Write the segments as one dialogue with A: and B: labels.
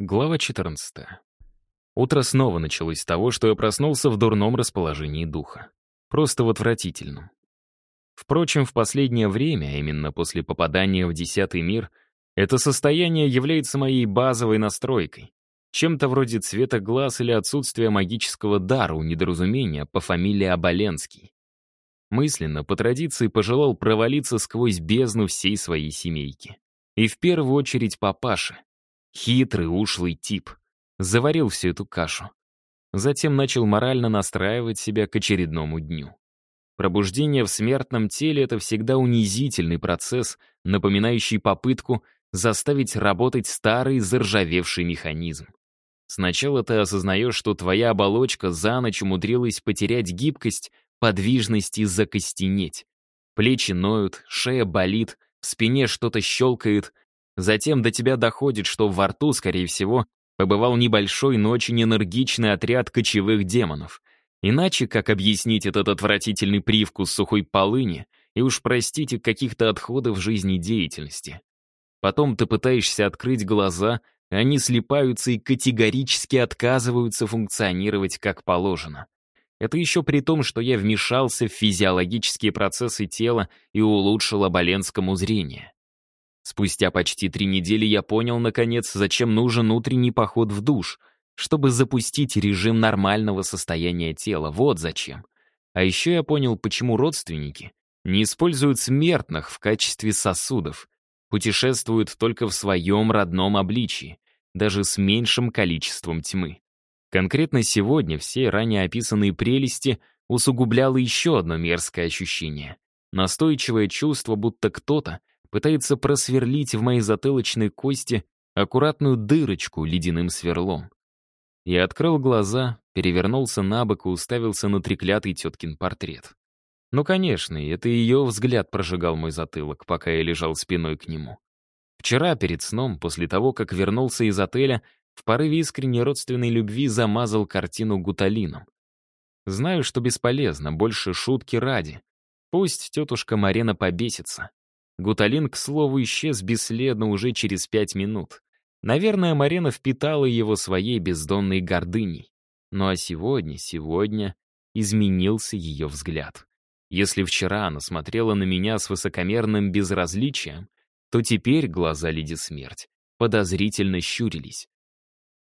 A: Глава 14. Утро снова началось с того, что я проснулся в дурном расположении духа. Просто в отвратительном. Впрочем, в последнее время, а именно после попадания в десятый мир, это состояние является моей базовой настройкой. Чем-то вроде цвета глаз или отсутствия магического дара у недоразумения по фамилии Оболенский. Мысленно, по традиции, пожелал провалиться сквозь бездну всей своей семейки. И в первую очередь папаше. Хитрый, ушлый тип. Заварил всю эту кашу. Затем начал морально настраивать себя к очередному дню. Пробуждение в смертном теле — это всегда унизительный процесс, напоминающий попытку заставить работать старый заржавевший механизм. Сначала ты осознаешь, что твоя оболочка за ночь умудрилась потерять гибкость, подвижность и закостенеть. Плечи ноют, шея болит, в спине что-то щелкает. Затем до тебя доходит, что во рту, скорее всего, побывал небольшой, но очень энергичный отряд кочевых демонов. Иначе как объяснить этот отвратительный привкус сухой полыни и уж, простите, каких-то отходов жизнедеятельности? Потом ты пытаешься открыть глаза, они слипаются и категорически отказываются функционировать как положено. Это еще при том, что я вмешался в физиологические процессы тела и улучшил оболенскому зрение. Спустя почти три недели я понял, наконец, зачем нужен утренний поход в душ — чтобы запустить режим нормального состояния тела. Вот зачем. А еще я понял, почему родственники не используют смертных в качестве сосудов, путешествуют только в своем родном обличии, даже с меньшим количеством тьмы. Конкретно сегодня все ранее описанные прелести усугубляло еще одно мерзкое ощущение. Настойчивое чувство, будто кто-то пытается просверлить в моей затылочной кости аккуратную дырочку ледяным сверлом. Я открыл глаза, перевернулся на бок и уставился на треклятый теткин портрет. Ну, конечно, это ее взгляд прожигал мой затылок, пока я лежал спиной к нему. Вчера, перед сном, после того, как вернулся из отеля, в порыве искренней родственной любви замазал картину гуталином. Знаю, что бесполезно, больше шутки ради. Пусть тетушка Марена побесится. Гуталин, к слову, исчез бесследно уже через пять минут. Наверное, Марина впитала его своей бездонной гордыней. Ну а сегодня, сегодня изменился ее взгляд. Если вчера она смотрела на меня с высокомерным безразличием, то теперь глаза Леди Смерть подозрительно щурились.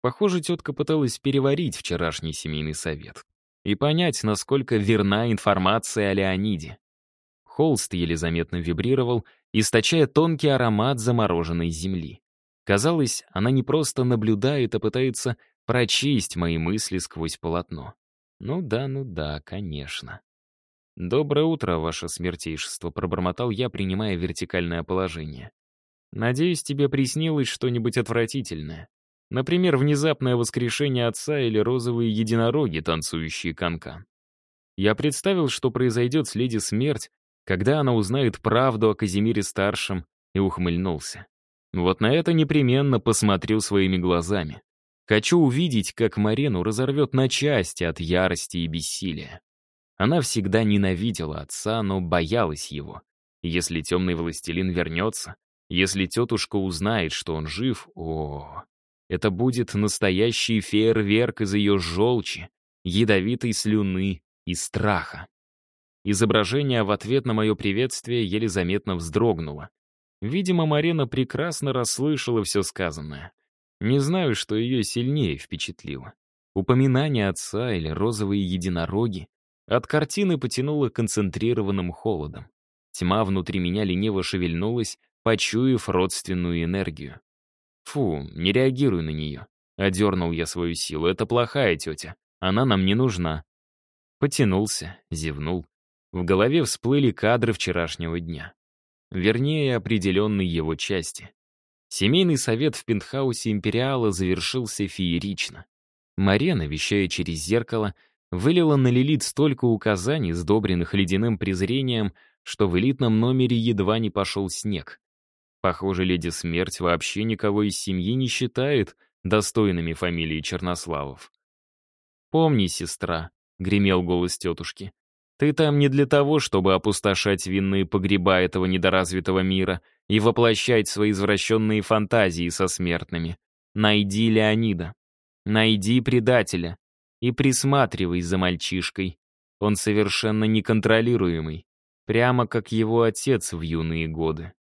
A: Похоже, тетка пыталась переварить вчерашний семейный совет и понять, насколько верна информация о Леониде. Холст еле заметно вибрировал, источая тонкий аромат замороженной земли. Казалось, она не просто наблюдает, а пытается прочесть мои мысли сквозь полотно. Ну да, ну да, конечно. «Доброе утро, ваше смертейшество», — пробормотал я, принимая вертикальное положение. «Надеюсь, тебе приснилось что-нибудь отвратительное. Например, внезапное воскрешение отца или розовые единороги, танцующие канкан. Я представил, что произойдет с леди смерть, когда она узнает правду о Казимире-старшем, и ухмыльнулся. Вот на это непременно посмотрю своими глазами. Хочу увидеть, как Марену разорвет на части от ярости и бессилия. Она всегда ненавидела отца, но боялась его. Если темный властелин вернется, если тетушка узнает, что он жив, о, это будет настоящий фейерверк из ее желчи, ядовитой слюны и страха. Изображение в ответ на мое приветствие еле заметно вздрогнуло. Видимо, Марина прекрасно расслышала все сказанное. Не знаю, что ее сильнее впечатлило. Упоминание отца или розовые единороги. От картины потянуло концентрированным холодом. Тьма внутри меня лениво шевельнулась, почуяв родственную энергию. «Фу, не реагируй на нее», — одернул я свою силу. «Это плохая тетя. Она нам не нужна». Потянулся, зевнул. В голове всплыли кадры вчерашнего дня вернее, определенной его части. Семейный совет в пентхаусе Империала завершился феерично. Марена, вещая через зеркало, вылила на Лилит столько указаний, сдобренных ледяным презрением, что в элитном номере едва не пошел снег. Похоже, леди Смерть вообще никого из семьи не считает достойными фамилии Чернославов. «Помни, сестра», — гремел голос тетушки, ты там не для того, чтобы опустошать винные погреба этого недоразвитого мира и воплощать свои извращенные фантазии со смертными. Найди Леонида. Найди предателя. И присматривай за мальчишкой. Он совершенно неконтролируемый. Прямо как его отец в юные годы.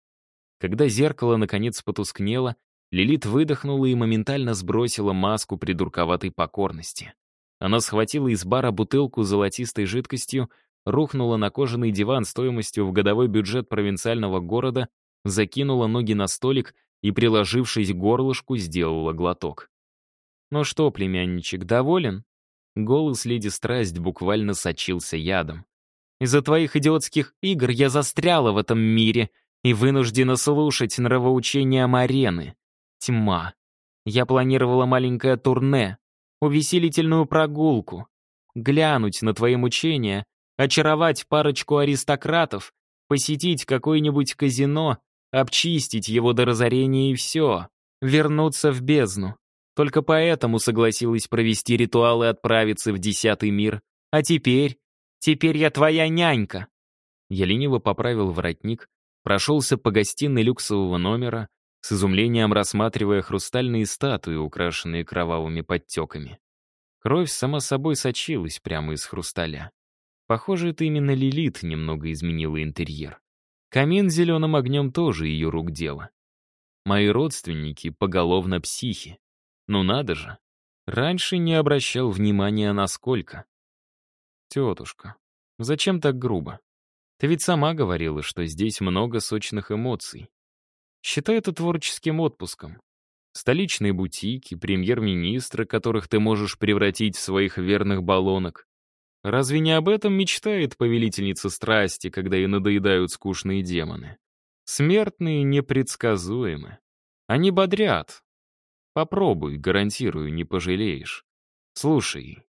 A: Когда зеркало наконец потускнело, Лилит выдохнула и моментально сбросила маску придурковатой покорности. Она схватила из бара бутылку с золотистой жидкостью, рухнула на кожаный диван стоимостью в годовой бюджет провинциального города, закинула ноги на столик и, приложившись к горлышку, сделала глоток. «Ну что, племянничек, доволен?» Голос леди Страсть буквально сочился ядом. «Из-за твоих идиотских игр я застряла в этом мире и вынуждена слушать нравоучения Марены. Тьма. Я планировала маленькое турне, увеселительную прогулку, глянуть на твои мучения, очаровать парочку аристократов, посетить какое-нибудь казино, обчистить его до разорения и все, вернуться в бездну. Только поэтому согласилась провести ритуал и отправиться в десятый мир. А теперь? Теперь я твоя нянька. Я лениво поправил воротник, прошелся по гостиной люксового номера, с изумлением рассматривая хрустальные статуи, украшенные кровавыми подтеками. Кровь сама собой сочилась прямо из хрусталя. Похоже, это именно Лилит немного изменила интерьер. Камин зеленым огнем тоже ее рук дело. Мои родственники поголовно психи. Ну надо же. Раньше не обращал внимания на сколько. Тетушка, зачем так грубо? Ты ведь сама говорила, что здесь много сочных эмоций. Считай это творческим отпуском. Столичные бутики, премьер-министры, которых ты можешь превратить в своих верных баллонок. Разве не об этом мечтает повелительница страсти, когда ей надоедают скучные демоны? Смертные непредсказуемы. Они бодрят. Попробуй, гарантирую, не пожалеешь. Слушай,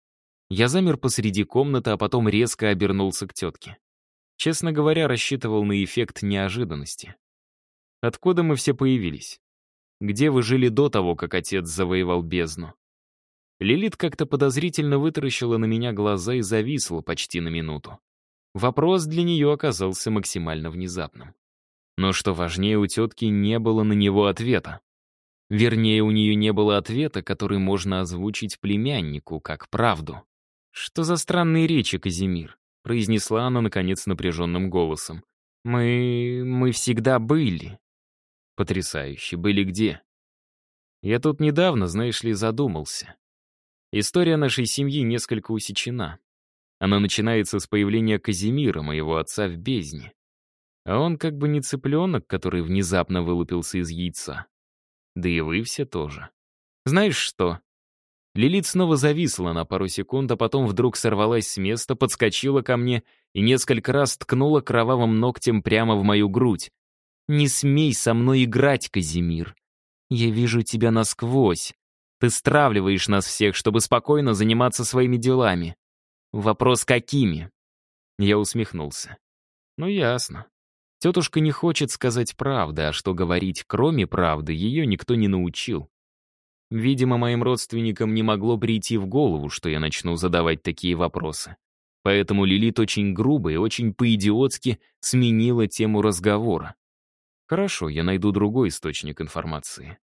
A: я замер посреди комнаты, а потом резко обернулся к тетке. Честно говоря, рассчитывал на эффект неожиданности. Откуда мы все появились? Где вы жили до того, как отец завоевал бездну? Лилит как-то подозрительно вытаращила на меня глаза и зависла почти на минуту. Вопрос для нее оказался максимально внезапным. Но что важнее, у тетки не было на него ответа. Вернее, у нее не было ответа, который можно озвучить племяннику как правду. «Что за странные речи, Казимир?» — произнесла она, наконец, напряженным голосом. «Мы... мы всегда были. Потрясающе. Были где? Я тут недавно, знаешь ли, задумался. История нашей семьи несколько усечена. Она начинается с появления Казимира, моего отца, в бездне. А он как бы не цыпленок, который внезапно вылупился из яйца. Да и вы все тоже. Знаешь что? Лилит снова зависла на пару секунд, а потом вдруг сорвалась с места, подскочила ко мне и несколько раз ткнула кровавым ногтем прямо в мою грудь. «Не смей со мной играть, Казимир. Я вижу тебя насквозь. Ты стравливаешь нас всех, чтобы спокойно заниматься своими делами. Вопрос какими?» Я усмехнулся. «Ну, ясно. Тетушка не хочет сказать правды, а что говорить, кроме правды, ее никто не научил. Видимо, моим родственникам не могло прийти в голову, что я начну задавать такие вопросы. Поэтому Лилит очень грубо и очень по-идиотски сменила тему разговора. Хорошо, я найду другой источник информации.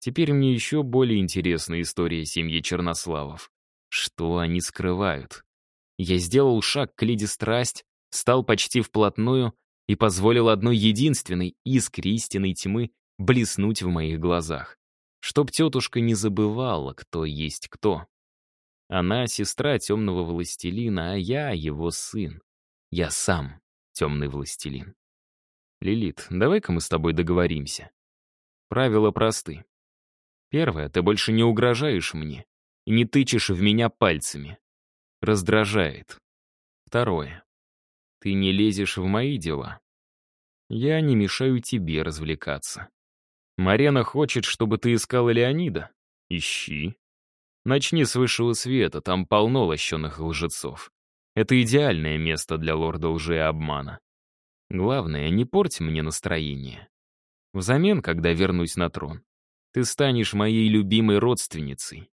A: Теперь мне еще более интересна история семьи Чернославов. Что они скрывают? Я сделал шаг к леди страсть, стал почти вплотную и позволил одной единственной искре истинной тьмы блеснуть в моих глазах. Чтоб тетушка не забывала, кто есть кто. Она сестра темного властелина, а я его сын. Я сам темный властелин. «Лилит, давай-ка мы с тобой договоримся. Правила просты. Первое, ты больше не угрожаешь мне и не тычешь в меня пальцами. Раздражает. Второе, ты не лезешь в мои дела. Я не мешаю тебе развлекаться. Марена хочет, чтобы ты искала Леонида. Ищи. Начни с высшего света, там полно лощеных лжецов. Это идеальное место для лорда лжи и обмана. Главное, не порть мне настроение. Взамен, когда вернусь на трон, ты станешь моей любимой родственницей.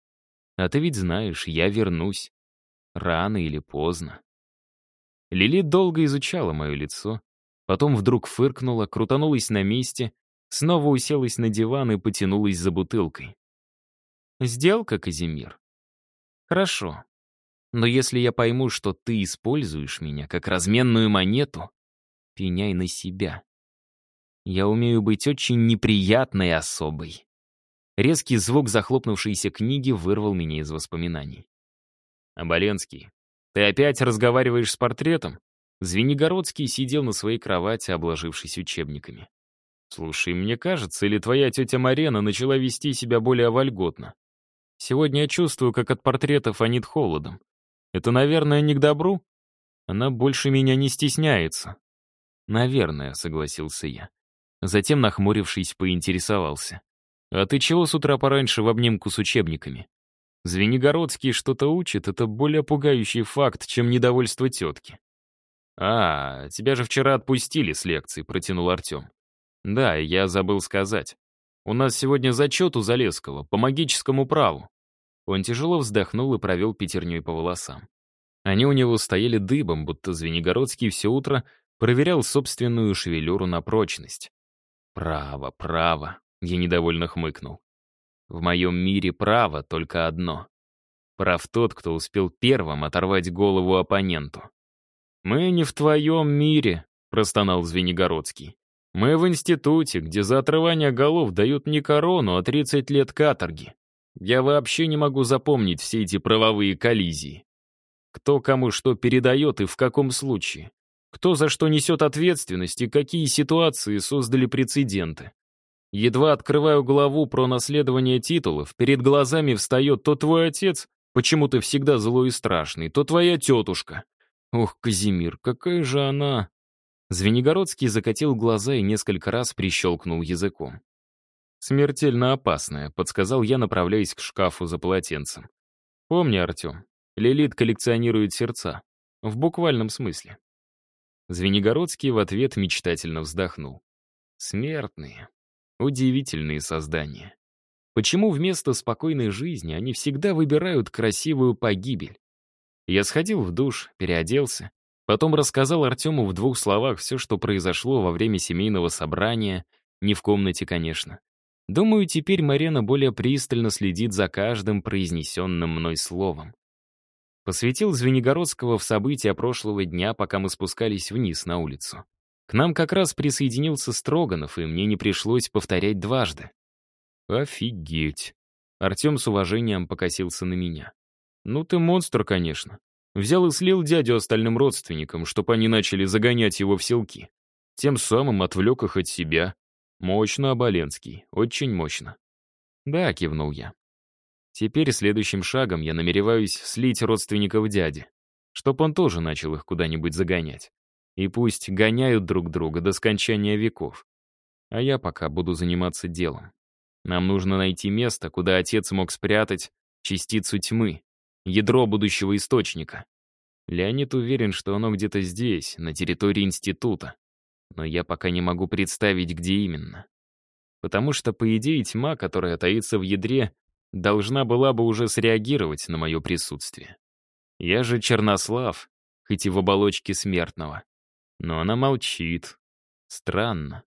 A: А ты ведь знаешь, я вернусь. Рано или поздно. Лилит долго изучала мое лицо, потом вдруг фыркнула, крутанулась на месте, снова уселась на диван и потянулась за бутылкой. Сделка, Казимир. Хорошо. Но если я пойму, что ты используешь меня как разменную монету, пеняй на себя. Я умею быть очень неприятной особой. Резкий звук захлопнувшейся книги вырвал меня из воспоминаний. «Оболенский, ты опять разговариваешь с портретом?» Звенигородский сидел на своей кровати, обложившись учебниками. «Слушай, мне кажется, или твоя тетя Марена начала вести себя более вольготно? Сегодня я чувствую, как от портретов фонит холодом. Это, наверное, не к добру? Она больше меня не стесняется». «Наверное», — согласился я. Затем, нахмурившись, поинтересовался. «А ты чего с утра пораньше в обнимку с учебниками? Звенигородский что-то учит, это более пугающий факт, чем недовольство тетки». «А, тебя же вчера отпустили с лекции», — протянул Артем. «Да, я забыл сказать. У нас сегодня зачет у Залесского по магическому праву». Он тяжело вздохнул и провел пятерней по волосам. Они у него стояли дыбом, будто Звенигородский все утро проверял собственную шевелюру на прочность. «Право, право», я недовольно хмыкнул. В моем мире право только одно. Прав тот, кто успел первым оторвать голову оппоненту. «Мы не в твоем мире», — простонал Звенигородский. «Мы в институте, где за отрывание голов дают не корону, а 30 лет каторги. Я вообще не могу запомнить все эти правовые коллизии. Кто кому что передает и в каком случае. Кто за что несет ответственность и какие ситуации создали прецеденты. Едва открываю главу про наследование титулов, перед глазами встает то твой отец, почему ты всегда злой и страшный, то твоя тетушка. Ох, Казимир, какая же она... Звенигородский закатил глаза и несколько раз прищелкнул языком. «Смертельно опасная», — подсказал я, направляясь к шкафу за полотенцем. «Помни, Артем, Лилит коллекционирует сердца. В буквальном смысле». Звенигородский в ответ мечтательно вздохнул. «Смертные. Удивительные создания. Почему вместо спокойной жизни они всегда выбирают красивую погибель? Я сходил в душ, переоделся, потом рассказал Артему в двух словах все, что произошло во время семейного собрания, не в комнате, конечно. Думаю, теперь Марена более пристально следит за каждым произнесенным мной словом. Посвятил Звенигородского в события прошлого дня, пока мы спускались вниз на улицу. К нам как раз присоединился Строганов, и мне не пришлось повторять дважды. «Офигеть!» Артем с уважением покосился на меня. «Ну ты монстр, конечно. Взял и слил дядю остальным родственникам, чтобы они начали загонять его в селки. Тем самым отвлек их от себя. Мощно, Оболенский, очень мощно». «Да», — кивнул я. «Теперь следующим шагом я намереваюсь слить родственников дяди, чтоб он тоже начал их куда-нибудь загонять. И пусть гоняют друг друга до скончания веков. А я пока буду заниматься делом. Нам нужно найти место, куда отец мог спрятать частицу тьмы, ядро будущего источника. Леонид уверен, что оно где-то здесь, на территории института. Но я пока не могу представить, где именно. Потому что, по идее, тьма, которая таится в ядре, должна была бы уже среагировать на мое присутствие. Я же Чернослав, хоть и в оболочке смертного. Но она молчит. Странно.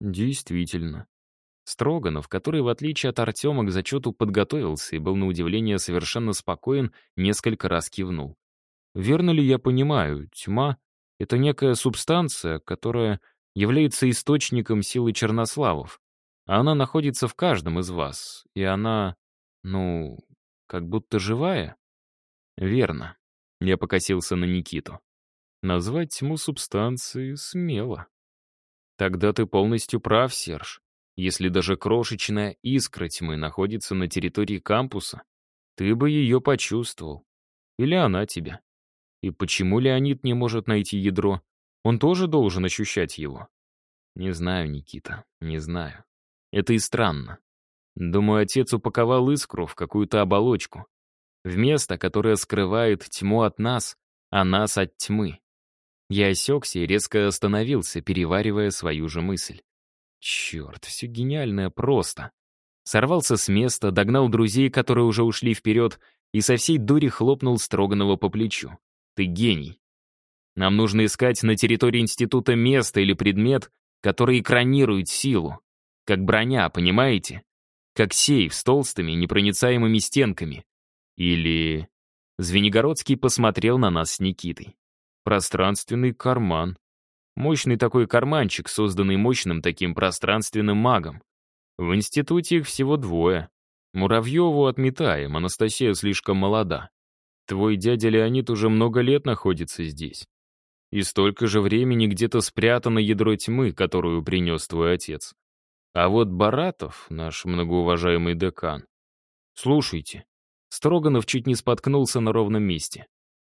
A: Действительно. Строганов, который, в отличие от Артема, к зачету подготовился и был на удивление совершенно спокоен, несколько раз кивнул. Верно ли я понимаю, тьма — это некая субстанция, которая является источником силы чернославов, а она находится в каждом из вас, и она, ну, как будто живая? Верно. Я покосился на Никиту. Назвать тьму субстанции смело. Тогда ты полностью прав, Серж. Если даже крошечная искра тьмы находится на территории кампуса, ты бы ее почувствовал. Или она тебя. И почему Леонид не может найти ядро? Он тоже должен ощущать его. Не знаю, Никита, не знаю. Это и странно. Думаю, отец упаковал искру в какую-то оболочку. В место, которое скрывает тьму от нас, а нас от тьмы. Я осекся и резко остановился, переваривая свою же мысль. Черт, все гениальное просто. Сорвался с места, догнал друзей, которые уже ушли вперед, и со всей дури хлопнул Строганова по плечу. Ты гений. Нам нужно искать на территории института место или предмет, который экранирует силу. Как броня, понимаете? как сейф с толстыми непроницаемыми стенками. Или... Звенигородский посмотрел на нас с Никитой. Пространственный карман. Мощный такой карманчик, созданный мощным таким пространственным магом. В институте их всего двое. Муравьеву отметаем, Анастасия слишком молода. Твой дядя Леонид уже много лет находится здесь. И столько же времени где-то спрятано ядро тьмы, которую принес твой отец. А вот Баратов, наш многоуважаемый декан... Слушайте, Строганов чуть не споткнулся на ровном месте.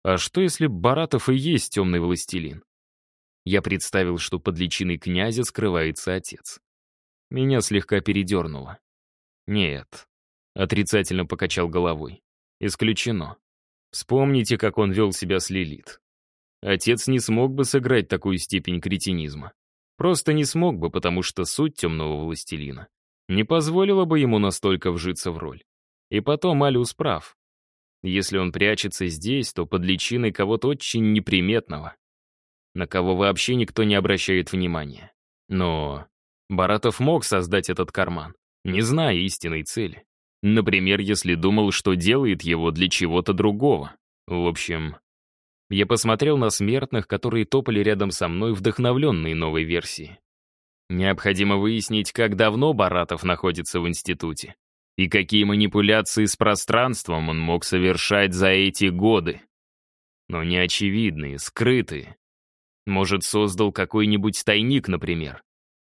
A: А что, если Баратов и есть темный властелин? Я представил, что под личиной князя скрывается отец. Меня слегка передернуло. Нет, отрицательно покачал головой. Исключено. Вспомните, как он вел себя с Лилит. Отец не смог бы сыграть такую степень кретинизма. Просто не смог бы, потому что суть темного властелина не позволила бы ему настолько вжиться в роль. И потом Алиус прав. Если он прячется здесь, то под личиной кого-то очень неприметного, на кого вообще никто не обращает внимания. Но Баратов мог создать этот карман, не зная истинной цели. Например, если думал, что делает его для чего-то другого. В общем, я посмотрел на смертных, которые топали рядом со мной, вдохновленные новой версией. Необходимо выяснить, как давно Баратов находится в институте и какие манипуляции с пространством он мог совершать за эти годы. Но не очевидные, скрытые. Может, создал какой-нибудь тайник, например,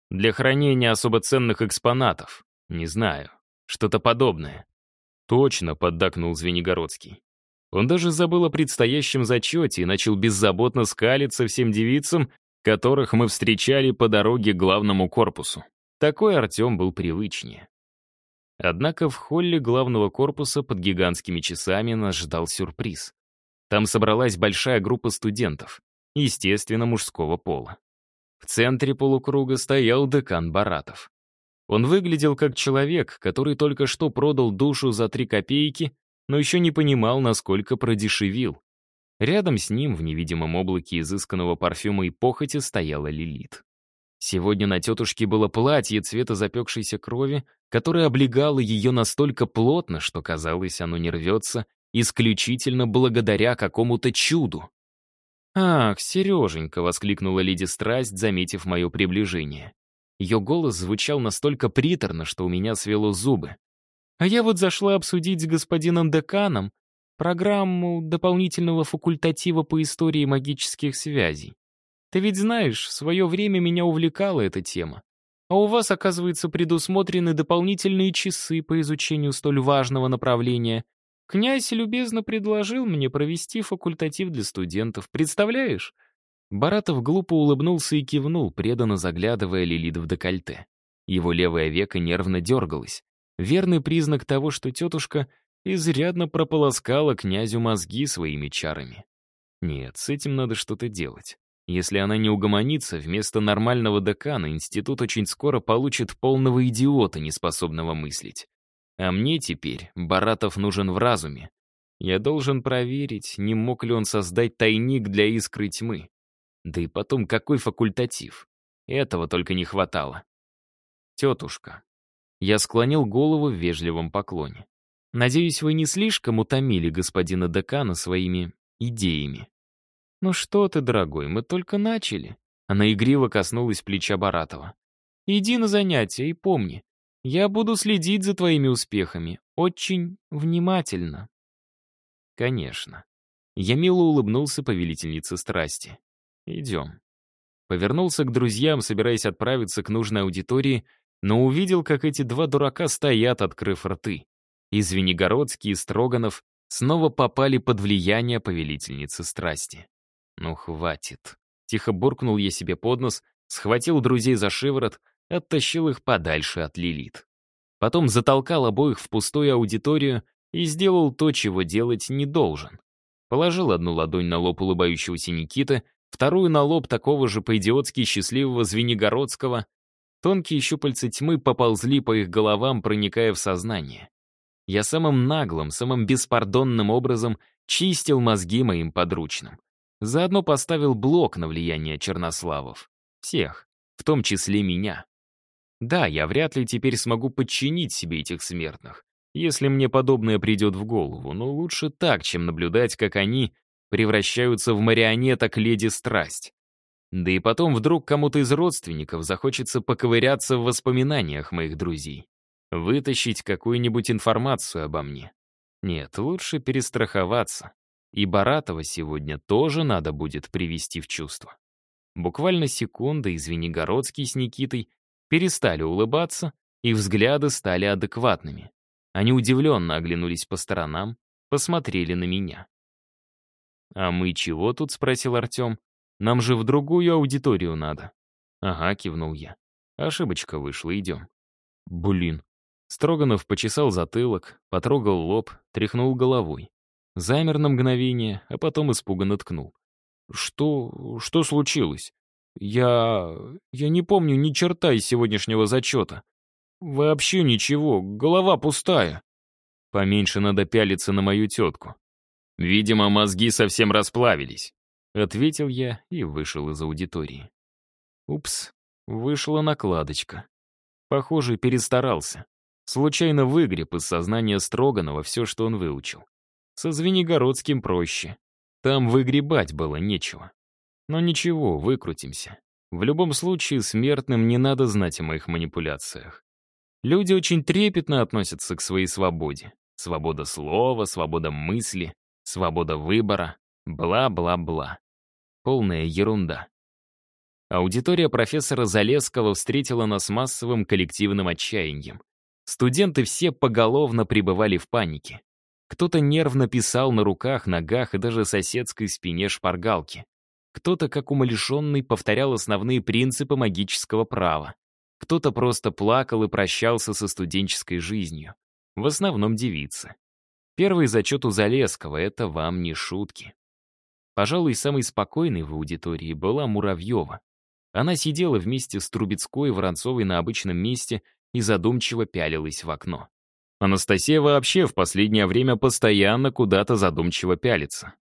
A: для хранения особо ценных экспонатов. Не знаю. Что-то подобное. Точно, поддакнул Звенигородский. Он даже забыл о предстоящем зачете и начал беззаботно скалиться всем девицам, которых мы встречали по дороге к главному корпусу. Такой Артем был привычнее. Однако в холле главного корпуса под гигантскими часами нас ждал сюрприз. Там собралась большая группа студентов, естественно, мужского пола. В центре полукруга стоял декан Баратов. Он выглядел как человек, который только что продал душу за три копейки но еще не понимал, насколько продешевил. Рядом с ним, в невидимом облаке изысканного парфюма и похоти, стояла Лилит. Сегодня на тетушке было платье цвета запекшейся крови, которое облегало ее настолько плотно, что казалось, оно не рвется, исключительно благодаря какому-то чуду. «Ах, Сереженька!» — воскликнула леди Страсть, заметив мое приближение. Ее голос звучал настолько приторно, что у меня свело зубы. А я вот зашла обсудить с господином деканом программу дополнительного факультатива по истории магических связей. Ты ведь знаешь, в свое время меня увлекала эта тема. А у вас, оказывается, предусмотрены дополнительные часы по изучению столь важного направления. Князь любезно предложил мне провести факультатив для студентов. Представляешь? Баратов глупо улыбнулся и кивнул, преданно заглядывая Лилит в декольте. Его левое веко нервно дергалось. Верный признак того, что тетушка изрядно прополоскала князю мозги своими чарами. Нет, с этим надо что-то делать. Если она не угомонится, вместо нормального декана институт очень скоро получит полного идиота, неспособного мыслить. А мне теперь Баратов нужен в разуме. Я должен проверить, не мог ли он создать тайник для искры тьмы. Да и потом, какой факультатив? Этого только не хватало. Тетушка, я склонил голову в вежливом поклоне. «Надеюсь, вы не слишком утомили господина декана своими идеями». «Ну что ты, дорогой, мы только начали». Она игриво коснулась плеча Баратова. «Иди на занятия и помни, я буду следить за твоими успехами. Очень внимательно». «Конечно». Я мило улыбнулся повелительнице страсти. «Идем». Повернулся к друзьям, собираясь отправиться к нужной аудитории, но увидел, как эти два дурака стоят, открыв рты. И и Строганов снова попали под влияние повелительницы страсти. «Ну, хватит». Тихо буркнул я себе под нос, схватил друзей за шиворот, оттащил их подальше от Лилит. Потом затолкал обоих в пустую аудиторию и сделал то, чего делать не должен. Положил одну ладонь на лоб улыбающегося Никиты, вторую на лоб такого же по-идиотски счастливого Звенигородского, Тонкие щупальца тьмы поползли по их головам, проникая в сознание. Я самым наглым, самым беспардонным образом чистил мозги моим подручным. Заодно поставил блок на влияние чернославов. Всех, в том числе меня. Да, я вряд ли теперь смогу подчинить себе этих смертных, если мне подобное придет в голову, но лучше так, чем наблюдать, как они превращаются в марионеток леди страсть. Да и потом вдруг кому-то из родственников захочется поковыряться в воспоминаниях моих друзей. Вытащить какую-нибудь информацию обо мне. Нет, лучше перестраховаться. И Баратова сегодня тоже надо будет привести в чувство. Буквально секунда, извини, Городский с Никитой перестали улыбаться, и взгляды стали адекватными. Они удивленно оглянулись по сторонам, посмотрели на меня. «А мы чего тут?» — спросил Артем. «Нам же в другую аудиторию надо». «Ага», — кивнул я. «Ошибочка вышла, идем». «Блин». Строганов почесал затылок, потрогал лоб, тряхнул головой. Замер на мгновение, а потом испуганно ткнул. «Что... что случилось? Я... я не помню ни черта из сегодняшнего зачета. Вообще ничего, голова пустая». Поменьше надо пялиться на мою тетку. «Видимо, мозги совсем расплавились», — ответил я и вышел из аудитории. Упс, вышла накладочка. Похоже, перестарался. Случайно выгреб из сознания Строганова все, что он выучил. Со Звенигородским проще. Там выгребать было нечего. Но ничего, выкрутимся. В любом случае, смертным не надо знать о моих манипуляциях. Люди очень трепетно относятся к своей свободе. Свобода слова, свобода мысли, свобода выбора, бла-бла-бла. Полная ерунда. Аудитория профессора Залесского встретила нас массовым коллективным отчаянием. Студенты все поголовно пребывали в панике. Кто-то нервно писал на руках, ногах и даже соседской спине шпаргалки. Кто-то, как умалишенный, повторял основные принципы магического права. Кто-то просто плакал и прощался со студенческой жизнью. В основном девицы. Первый зачет у Залесского — это вам не шутки. Пожалуй, самой спокойной в аудитории была Муравьева. Она сидела вместе с Трубецкой и Воронцовой на обычном месте и задумчиво пялилась в окно. Анастасия вообще в последнее время постоянно куда-то задумчиво пялится.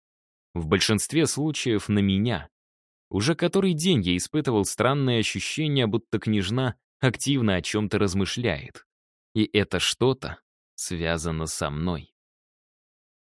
A: В большинстве случаев на меня. Уже который день я испытывал странное ощущение, будто княжна активно о чем-то размышляет. И это что-то связано со мной.